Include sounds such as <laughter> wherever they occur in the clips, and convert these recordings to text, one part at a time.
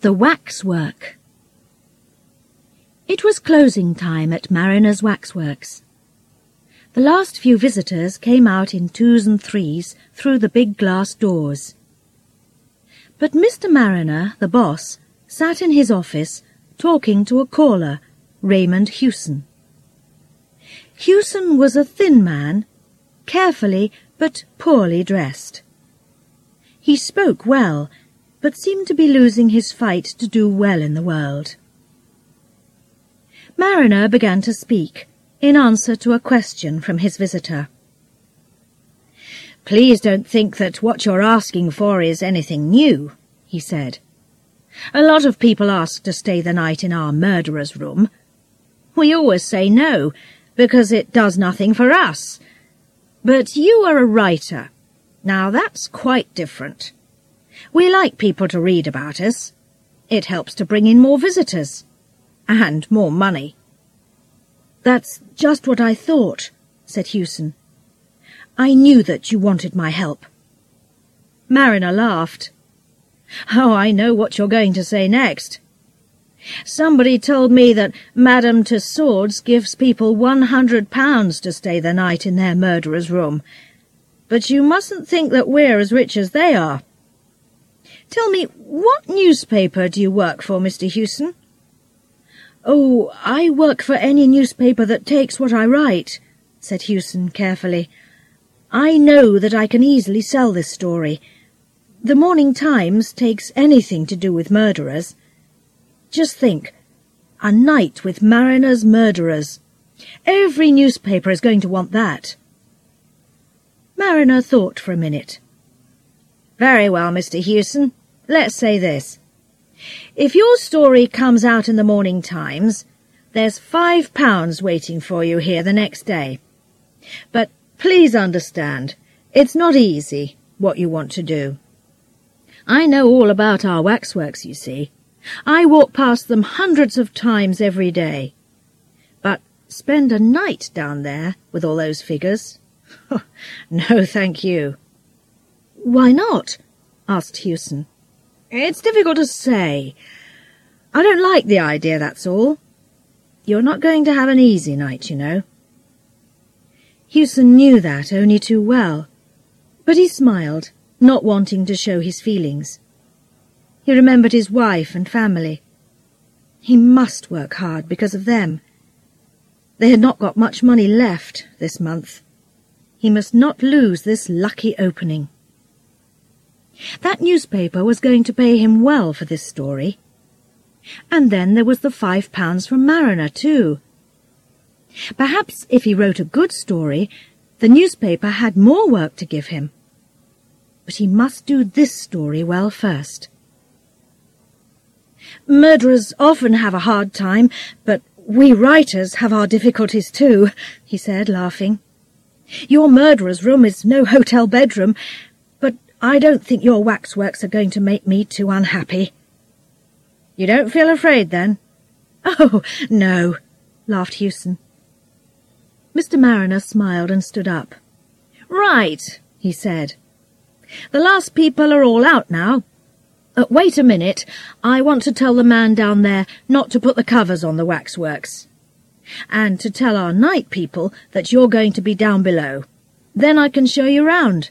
The Waxwork It was closing time at Mariner's Waxworks. The last few visitors came out in twos and threes through the big glass doors. But Mr. Mariner, the boss, sat in his office talking to a caller, Raymond Hewson. Hewson was a thin man, carefully but poorly dressed. He spoke well, but seemed to be losing his fight to do well in the world. Mariner began to speak, in answer to a question from his visitor. Please don't think that what you're asking for is anything new, he said. A lot of people ask to stay the night in our murderer's room. We always say no, because it does nothing for us. But you are a writer. Now that's quite different. We like people to read about us. It helps to bring in more visitors. And more money. That's just what I thought, said Hewson. I knew that you wanted my help. Mariner laughed. Oh, I know what you're going to say next. Somebody told me that Madame Tussauds gives people one hundred pounds to stay the night in their murderer's room. But you mustn't think that we're as rich as they are. Tell me, what newspaper do you work for, Mr. Hewson? Oh, I work for any newspaper that takes what I write, said Hewson carefully. I know that I can easily sell this story. The Morning Times takes anything to do with murderers. Just think, a night with Mariner's murderers. Every newspaper is going to want that. Mariner thought for a minute. Very well, Mr. Hewson. Let's say this. If your story comes out in the Morning Times, there's five pounds waiting for you here the next day. But please understand, it's not easy, what you want to do. I know all about our waxworks, you see. I walk past them hundreds of times every day. But spend a night down there with all those figures? <laughs> no, thank you. Why not? asked Hewson. It's difficult to say. I don't like the idea, that's all. You're not going to have an easy night, you know. Hewson knew that only too well, but he smiled, not wanting to show his feelings. He remembered his wife and family. He must work hard because of them. They had not got much money left this month. He must not lose this lucky opening. That newspaper was going to pay him well for this story. And then there was the five pounds from Mariner, too. Perhaps if he wrote a good story, the newspaper had more work to give him. But he must do this story well first. Murderers often have a hard time, but we writers have our difficulties too, he said, laughing. Your murderer's room is no hotel bedroom, I don't think your waxworks are going to make me too unhappy. You don't feel afraid, then? <laughs> Oh, no, laughed Hewson. Mr. Mariner smiled and stood up. Right, he said. The last people are all out now. Uh, wait a minute. I want to tell the man down there not to put the covers on the waxworks. And to tell our night people that you're going to be down below. Then I can show you round.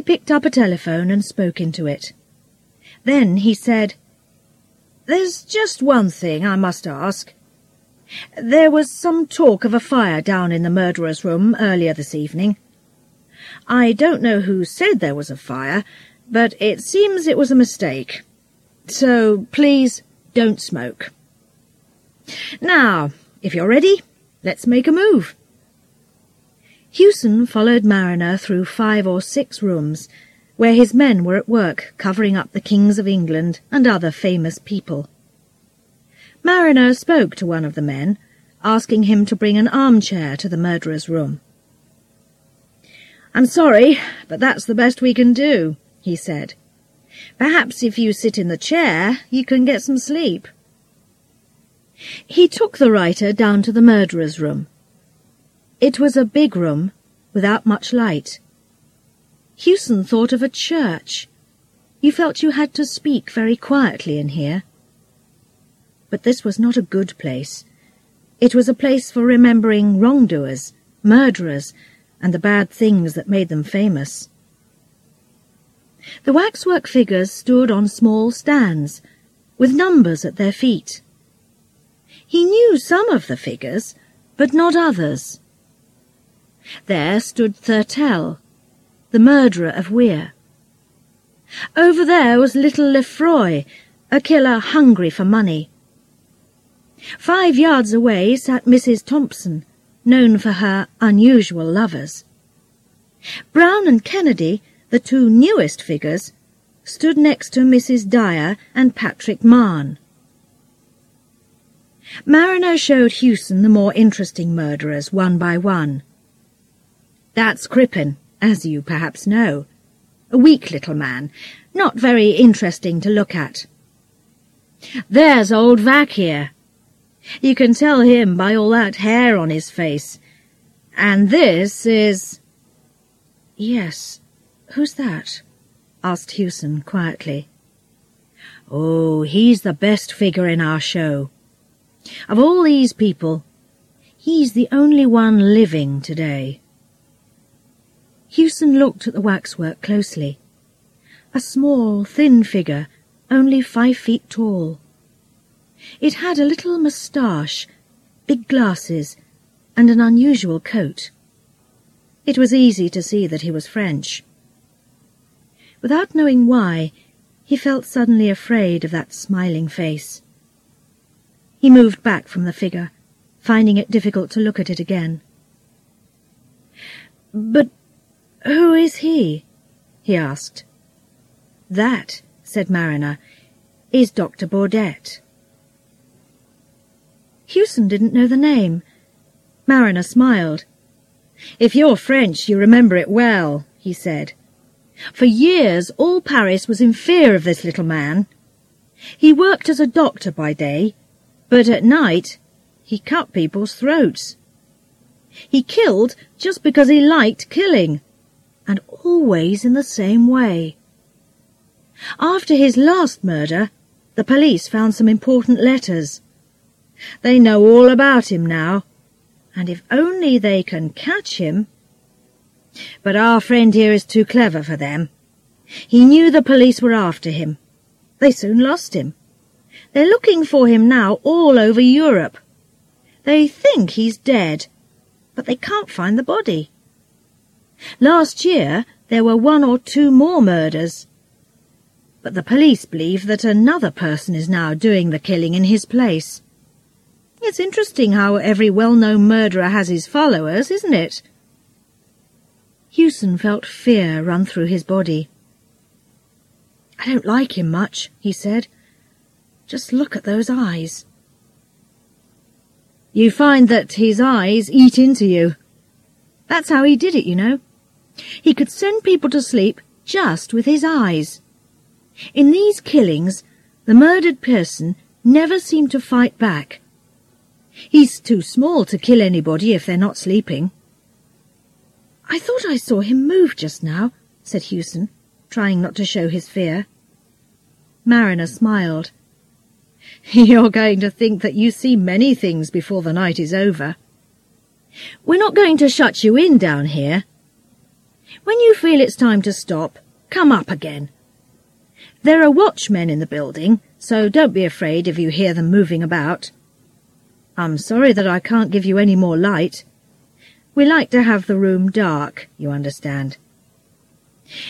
He picked up a telephone and spoke into it. Then he said, There's just one thing I must ask. There was some talk of a fire down in the murderer's room earlier this evening. I don't know who said there was a fire, but it seems it was a mistake. So please don't smoke. Now, if you're ready, let's make a move. Hewson followed Mariner through five or six rooms, where his men were at work covering up the kings of England and other famous people. Mariner spoke to one of the men, asking him to bring an armchair to the murderer's room. I'm sorry, but that's the best we can do, he said. Perhaps if you sit in the chair, you can get some sleep. He took the writer down to the murderer's room. It was a big room, without much light. Hewson thought of a church. You felt you had to speak very quietly in here. But this was not a good place. It was a place for remembering wrongdoers, murderers, and the bad things that made them famous. The waxwork figures stood on small stands, with numbers at their feet. He knew some of the figures, but not others. There stood Thurtell, the murderer of Weir. Over there was little Lefroy, a killer hungry for money. Five yards away sat Mrs. Thompson, known for her unusual lovers. Brown and Kennedy, the two newest figures, stood next to Mrs. Dyer and Patrick Mahon. Mariner showed Hewson the more interesting murderers one by one. That's Crippen, as you perhaps know. A weak little man, not very interesting to look at. There's old Vac here. You can tell him by all that hair on his face. And this is... Yes, who's that? asked Hewson quietly. Oh, he's the best figure in our show. Of all these people, he's the only one living today. Hewson looked at the waxwork closely. A small, thin figure, only five feet tall. It had a little moustache, big glasses, and an unusual coat. It was easy to see that he was French. Without knowing why, he felt suddenly afraid of that smiling face. He moved back from the figure, finding it difficult to look at it again. But who is he? he asked. That, said Mariner, is Dr. Bourdette. Hewson didn't know the name. Mariner smiled. If you're French, you remember it well, he said. For years all Paris was in fear of this little man. He worked as a doctor by day, but at night he cut people's throats. He killed just because he liked killing and always in the same way. After his last murder, the police found some important letters. They know all about him now, and if only they can catch him... But our friend here is too clever for them. He knew the police were after him. They soon lost him. They're looking for him now all over Europe. They think he's dead, but they can't find the body. Last year there were one or two more murders. But the police believe that another person is now doing the killing in his place. It's interesting how every well-known murderer has his followers, isn't it? Hewson felt fear run through his body. I don't like him much, he said. Just look at those eyes. You find that his eyes eat into you. That's how he did it, you know. He could send people to sleep just with his eyes. In these killings, the murdered person never seemed to fight back. He's too small to kill anybody if they're not sleeping. I thought I saw him move just now, said Hewson, trying not to show his fear. Mariner smiled. <laughs> You're going to think that you see many things before the night is over. We're not going to shut you in down here, when you feel it's time to stop, come up again. There are watchmen in the building, so don't be afraid if you hear them moving about. I'm sorry that I can't give you any more light. We like to have the room dark, you understand.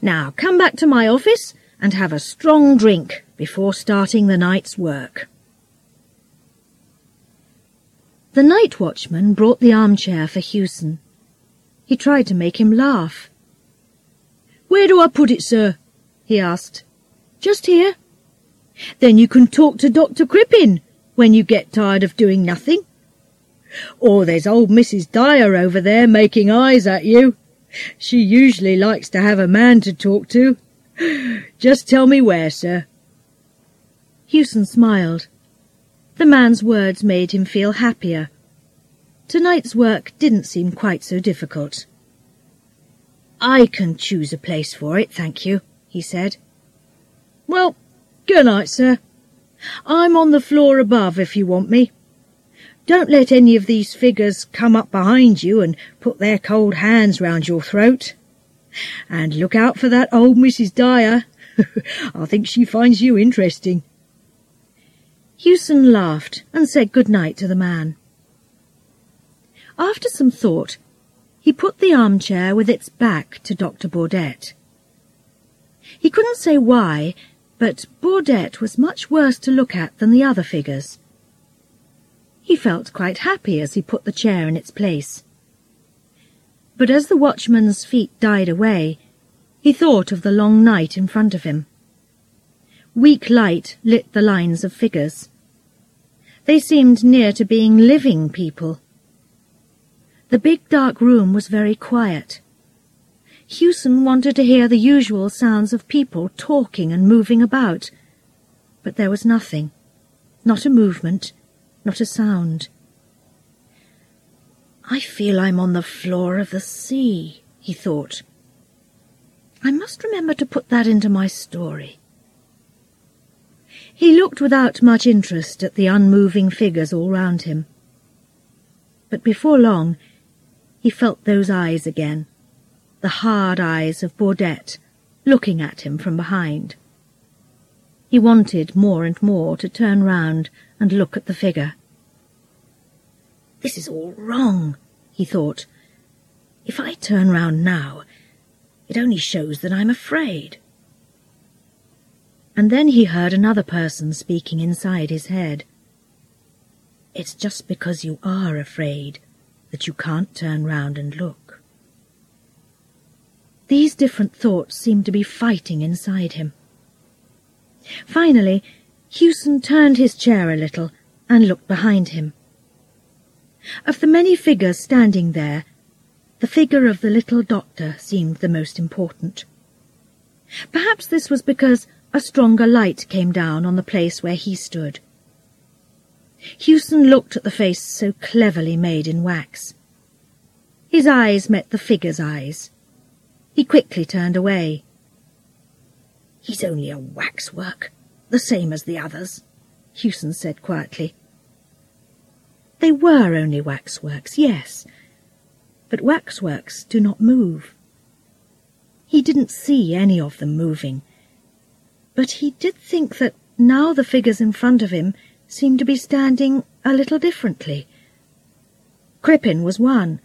Now come back to my office and have a strong drink before starting the night's work. The night watchman brought the armchair for Hewson. He tried to make him laugh. Where do I put it, sir? he asked. Just here. Then you can talk to Dr. Crippen when you get tired of doing nothing. Or there's old Mrs. Dyer over there making eyes at you. She usually likes to have a man to talk to. <gasps> Just tell me where, sir. Hewson smiled. The man's words made him feel happier. Tonight's work didn't seem quite so difficult. I can choose a place for it, thank you, he said. Well, good night, sir. I'm on the floor above if you want me. Don't let any of these figures come up behind you and put their cold hands round your throat. And look out for that old Mrs. Dyer. <laughs> I think she finds you interesting. Hewson laughed and said good night to the man. After some thought, he put the armchair with its back to Dr. Bourdette. He couldn't say why, but Bourdette was much worse to look at than the other figures. He felt quite happy as he put the chair in its place. But as the watchman's feet died away, he thought of the long night in front of him. Weak light lit the lines of figures. They seemed near to being living people. The big dark room was very quiet. Hewson wanted to hear the usual sounds of people talking and moving about, but there was nothing, not a movement, not a sound. I feel I'm on the floor of the sea, he thought. I must remember to put that into my story. He looked without much interest at the unmoving figures all round him. But before long, he felt those eyes again, the hard eyes of Bourdette, looking at him from behind. He wanted more and more to turn round and look at the figure. This is all wrong, he thought. If I turn round now, it only shows that I'm afraid. And then he heard another person speaking inside his head. It's just because you are afraid that you can't turn round and look. These different thoughts seemed to be fighting inside him. Finally, Hewson turned his chair a little and looked behind him. Of the many figures standing there, the figure of the little doctor seemed the most important. Perhaps this was because a stronger light came down on the place where he stood. Hewson looked at the face so cleverly made in wax. His eyes met the figure's eyes. He quickly turned away. He's only a waxwork, the same as the others, Hewson said quietly. They were only waxworks, yes, but waxworks do not move. He didn't see any of them moving, but he did think that now the figures in front of him seemed to be standing a little differently. Crippen was one.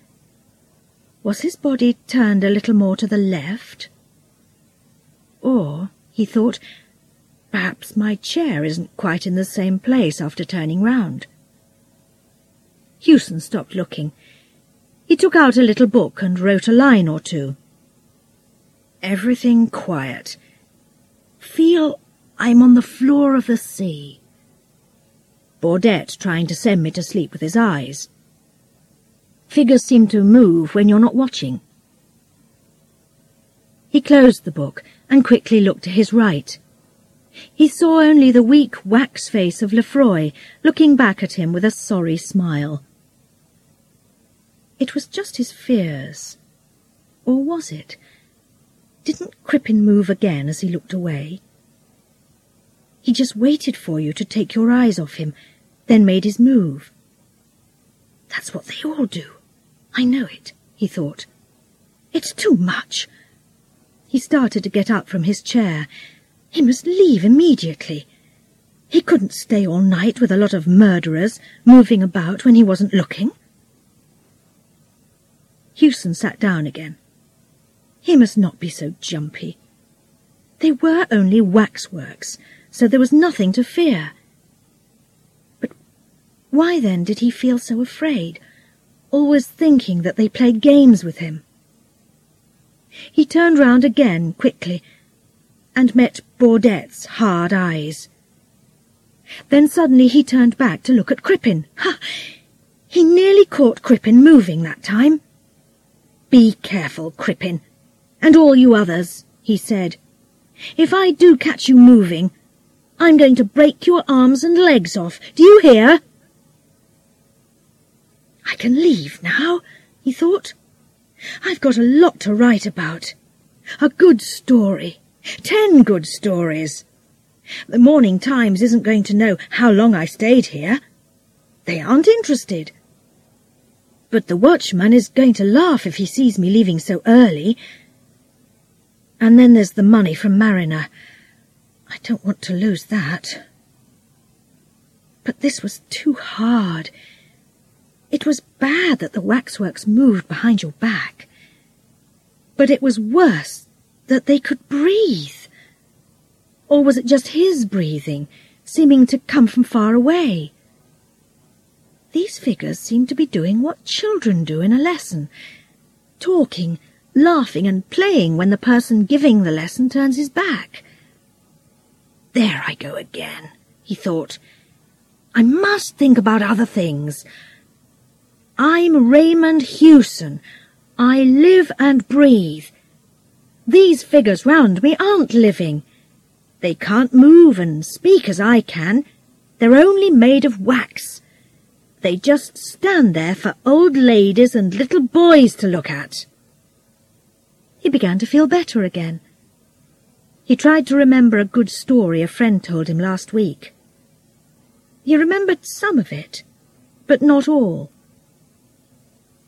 Was his body turned a little more to the left? Or, he thought, perhaps my chair isn't quite in the same place after turning round. Hewson stopped looking. He took out a little book and wrote a line or two. Everything quiet. Feel I'm on the floor of the sea. Bourdette trying to send me to sleep with his eyes. Figures seem to move when you're not watching. He closed the book and quickly looked to his right. He saw only the weak wax face of Lefroy looking back at him with a sorry smile. It was just his fears. Or was it? Didn't Crippen move again as he looked away? He just waited for you to take your eyes off him, then made his move. That's what they all do. I know it, he thought. It's too much. He started to get up from his chair. He must leave immediately. He couldn't stay all night with a lot of murderers moving about when he wasn't looking. Hewson sat down again. He must not be so jumpy. They were only waxworks, so there was nothing to fear. But why then did he feel so afraid, always thinking that they played games with him? He turned round again quickly and met Bourdette's hard eyes. Then suddenly he turned back to look at Crippen. Ha! He nearly caught Crippen moving that time. Be careful, Crippen, and all you others, he said. If I do catch you moving, I'm going to break your arms and legs off. Do you hear? I can leave now, he thought. I've got a lot to write about. A good story. Ten good stories. The Morning Times isn't going to know how long I stayed here. They aren't interested. But the watchman is going to laugh if he sees me leaving so early. And then there's the money from Mariner. I don't want to lose that. But this was too hard. It was bad that the waxworks moved behind your back. But it was worse that they could breathe. Or was it just his breathing, seeming to come from far away? These figures seemed to be doing what children do in a lesson, talking, laughing and playing when the person giving the lesson turns his back. There I go again, he thought. I must think about other things. I'm Raymond Hewson. I live and breathe. These figures round me aren't living. They can't move and speak as I can. They're only made of wax. They just stand there for old ladies and little boys to look at. He began to feel better again. He tried to remember a good story a friend told him last week. He remembered some of it, but not all.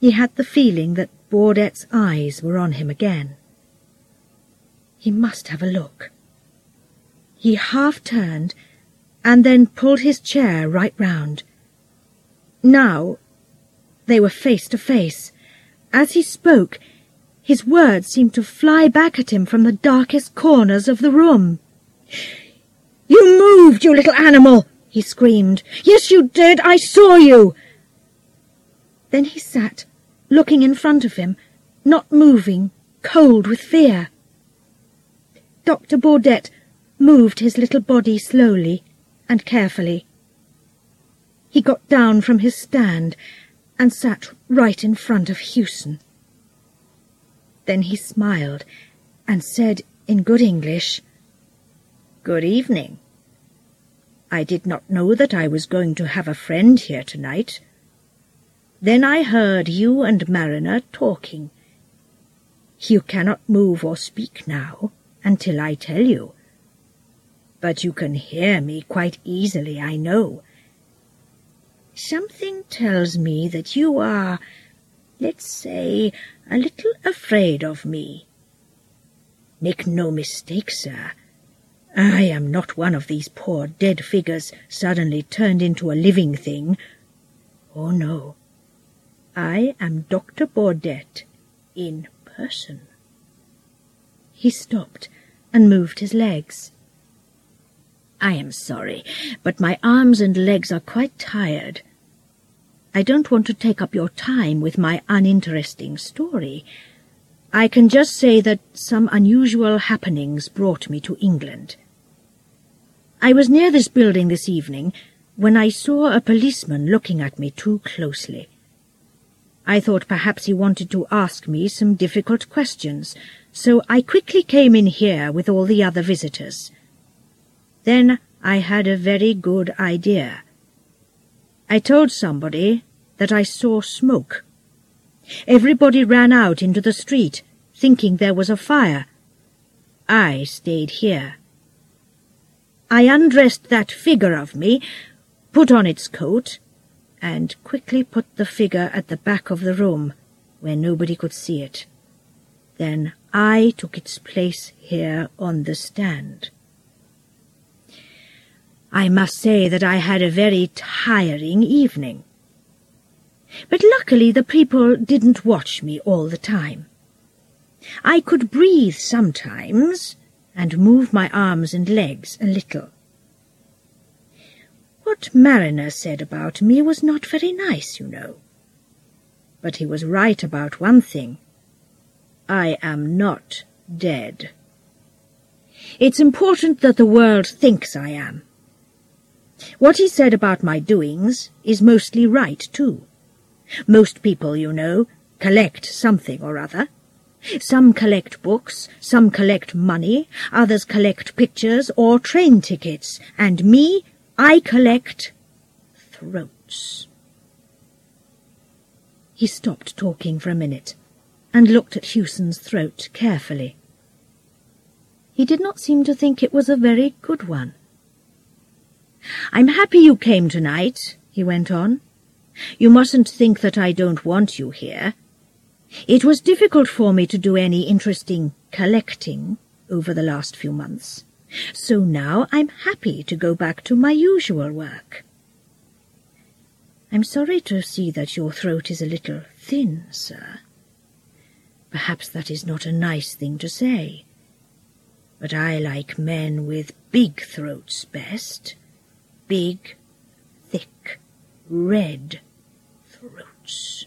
He had the feeling that Bourdette's eyes were on him again. He must have a look. He half turned and then pulled his chair right round. Now they were face to face. As he spoke, his words seemed to fly back at him from the darkest corners of the room. You moved, you little animal! he screamed. Yes, you did! I saw you! Then he sat, looking in front of him, not moving, cold with fear. Dr. Bourdette moved his little body slowly and carefully. He got down from his stand and sat right in front of Hewson. Then he smiled and said in good English, Good evening. I did not know that I was going to have a friend here tonight. Then I heard you and Mariner talking. You cannot move or speak now until I tell you. But you can hear me quite easily, I know. Something tells me that you are, let's say, a little afraid of me. Make no mistake, sir. I am not one of these poor dead figures suddenly turned into a living thing. Oh, no. I am Dr. Bourdette in person. He stopped and moved his legs. I am sorry, but my arms and legs are quite tired. I don't want to take up your time with my uninteresting story. I can just say that some unusual happenings brought me to England. I was near this building this evening when I saw a policeman looking at me too closely. I thought perhaps he wanted to ask me some difficult questions, so I quickly came in here with all the other visitors. Then I had a very good idea. I told somebody that I saw smoke. Everybody ran out into the street, thinking there was a fire. I stayed here. I undressed that figure of me, put on its coat, and quickly put the figure at the back of the room, where nobody could see it. Then I took its place here on the stand. I must say that I had a very tiring evening. But luckily the people didn't watch me all the time. I could breathe sometimes and move my arms and legs a little. What Mariner said about me was not very nice, you know. But he was right about one thing. I am not dead. It's important that the world thinks I am. What he said about my doings is mostly right, too. Most people, you know, collect something or other. Some collect books, some collect money, others collect pictures or train tickets, and me, I collect throats. He stopped talking for a minute and looked at Hewson's throat carefully. He did not seem to think it was a very good one. I'm happy you came tonight, he went on. You mustn't think that I don't want you here. It was difficult for me to do any interesting collecting over the last few months, so now I'm happy to go back to my usual work. I'm sorry to see that your throat is a little thin, sir. Perhaps that is not a nice thing to say, but I like men with big throats best. Big, thick, red throats.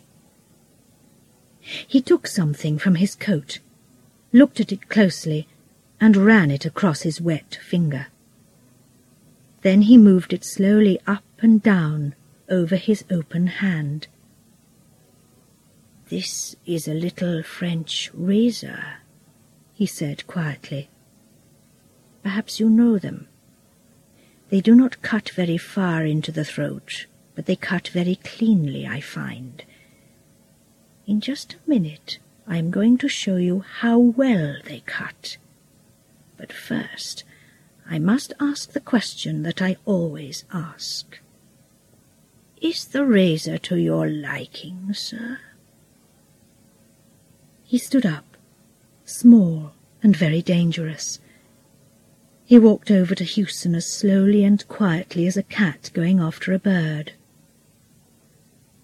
He took something from his coat, looked at it closely, and ran it across his wet finger. Then he moved it slowly up and down over his open hand. This is a little French razor, he said quietly. Perhaps you know them. They do not cut very far into the throat, but they cut very cleanly, I find. In just a minute I am going to show you how well they cut. But first I must ask the question that I always ask. Is the razor to your liking, sir? He stood up, small and very dangerous. He walked over to Hewson as slowly and quietly as a cat going after a bird.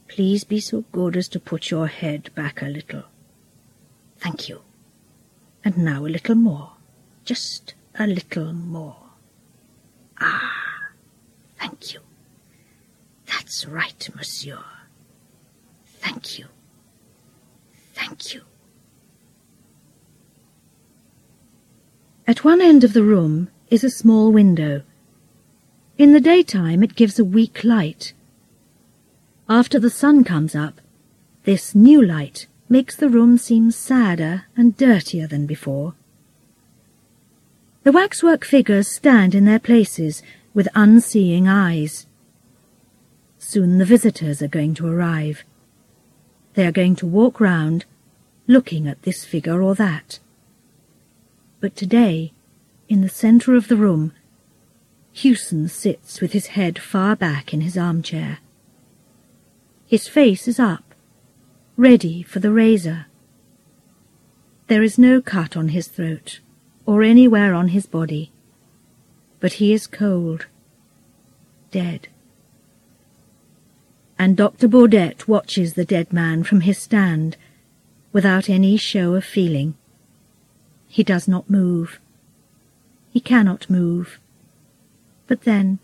Please be so good as to put your head back a little. Thank you. And now a little more. Just a little more. Ah, thank you. That's right, monsieur. Thank you. Thank you. At one end of the room is a small window. In the daytime it gives a weak light. After the sun comes up, this new light makes the room seem sadder and dirtier than before. The waxwork figures stand in their places with unseeing eyes. Soon the visitors are going to arrive. They are going to walk round, looking at this figure or that. But today, in the centre of the room, Hewson sits with his head far back in his armchair. His face is up, ready for the razor. There is no cut on his throat or anywhere on his body, but he is cold, dead. And Dr. Bourdette watches the dead man from his stand without any show of feeling. He does not move. He cannot move. But then,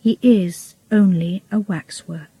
he is only a waxwork.